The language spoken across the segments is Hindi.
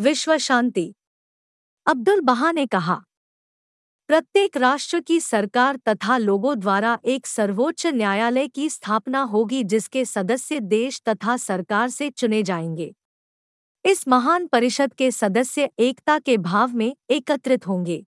विश्व शांति। अब्दुल बहा ने कहा, प्रत्येक राष्ट्र की सरकार तथा लोगों द्वारा एक सर्वोच्च न्यायालय की स्थापना होगी जिसके सदस्य देश तथा सरकार से चुने जाएँगे। इस महान परिषद के सदस्य एकता के भाव में एकत्रित होंगे।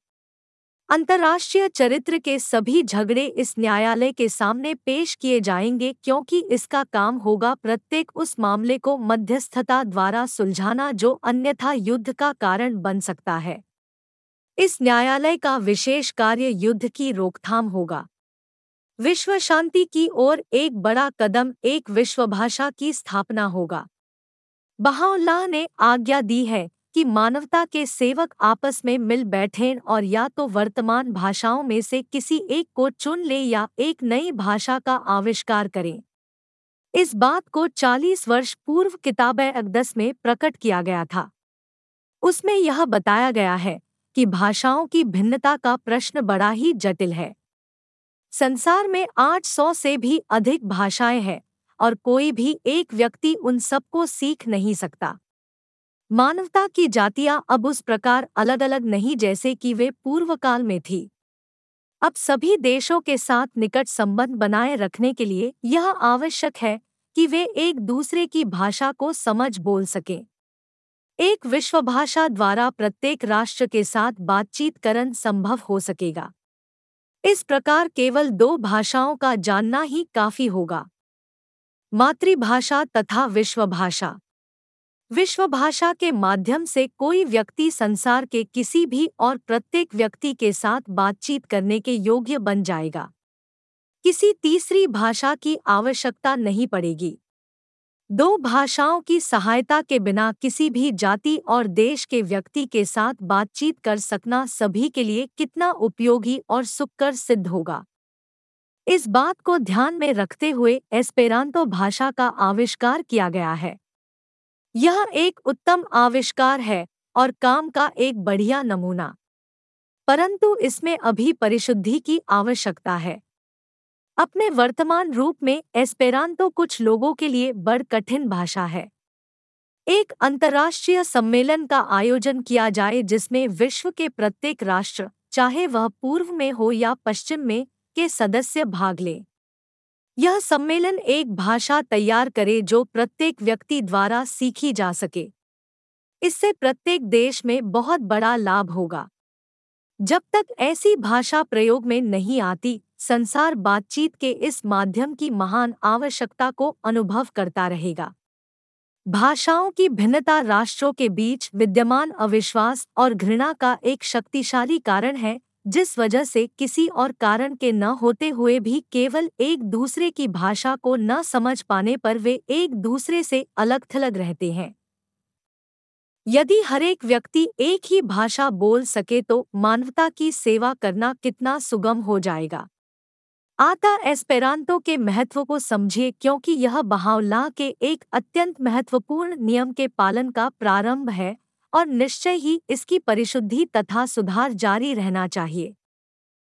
अंतर्राष्ट्रीय चरित्र के सभी झगड़े इस न्यायालय के सामने पेश किए जाएँगे क्योंकि इसका काम होगा प्रत्येक उस मामले को मध्यस्थता द्वारा सुलझाना जो अन्यथा युद्ध का कारण बन सकता है। इस न्यायालय का विशेष कार्य युद्ध की रोकथाम होगा। विश्व शांति की ओर एक बड़ा कदम एक विश्वभाषा की स्थापना होगा। बहाउल्लाह ने आज्ञा दी है कि मानवता के सेवक आपस में मिल बैठें और या तो वर्तमान भाषाओं में से किसी एक को चुन ले या एक नई भाषा का आविष्कार करें। इस बात को 40 वर्ष पूर्व किताब अकदस में प्रकट किया गया था। उसमें यह बताया गया है कि भाषाओं की भिन्नता का प्रश्न बड़ा ही जटिल है। संसार में 800 से भी अधिक भाषाएँ हैं और कोई भी एक व्यक्ति उन सबको सीख नहीं सकता। मानवता की जातियाँ अब उस प्रकार अलग अलग नहीं जैसे कि वे पूर्व काल में थी। अब सभी देशों के साथ निकट संबंध बनाए रखने के लिए यह आवश्यक है कि वे एक दूसरे की भाषा को समझ बोल सकें। एक विश्व भाषा द्वारा प्रत्येक राष्ट्र के साथ बातचीत करन संभव हो सकेगा। इस प्रकार केवल दो भाषाओं का जानना ही काफ़ी होगा। मातृभाषा तथा विश्व भाषा विश्व भाषा के माध्यम से कोई व्यक्ति संसार के किसी भी और प्रत्येक व्यक्ति के साथ बातचीत करने के योग्य बन जाएगा। किसी तीसरी भाषा की आवश्यकता नहीं पड़ेगी। दो भाषाओं की सहायता के बिना किसी भी जाति और देश के व्यक्ति के साथ बातचीत कर सकना सभी के लिए कितना उपयोगी और सुखकर सिद्ध होगा। इस बात को ध्यान में रखते हुए एस्पेरांतो भाषा का आविष्कार किया गया है। यह एक उत्तम आविष्कार है और काम का एक बढ़िया नमूना। परंतु इसमें अभी परिशुद्धि की आवश्यकता है। अपने वर्तमान रूप में एस्पेरांतो कुछ लोगों के लिए बड़ कठिन भाषा है। एक अंतर्राष्ट्रीय सम्मेलन का आयोजन किया जाए जिसमें विश्व के प्रत्येक राष्ट्र, चाहे वह पूर्व में हो या पश्चिम में, के सदस्य भाग लें। यह सम्मेलन एक भाषा तैयार करे जो प्रत्येक व्यक्ति द्वारा सीखी जा सके। इससे प्रत्येक देश में बहुत बड़ा लाभ होगा। जब तक ऐसी भाषा प्रयोग में नहीं आती, संसार बातचीत के इस माध्यम की महान आवश्यकता को अनुभव करता रहेगा। भाषाओं की भिन्नता राष्ट्रों के बीच विद्यमान अविश्वास और घृणा का एक शक्तिशाली कारण है जिस वजह से किसी और कारण के न होते हुए भी केवल एक दूसरे की भाषा को न समझ पाने पर वे एक दूसरे से अलग थलग रहते हैं। यदि हरेक व्यक्ति एक ही भाषा बोल सके तो मानवता की सेवा करना कितना सुगम हो जाएगा। आता एस्पेरांतो के महत्व को समझिए क्योंकि यह बहावला के एक अत्यंत महत्वपूर्ण नियम के पालन का प्रारंभ है और निश्चय ही इसकी परिशुद्धि तथा सुधार जारी रहना चाहिए।